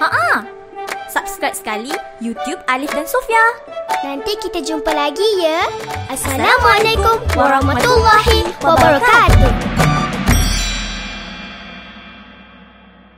Haa. Subscribe sekali YouTube Alif dan Sofia. Nanti kita jumpa lagi ya. Assalamualaikum warahmatullahi wabarakatuh.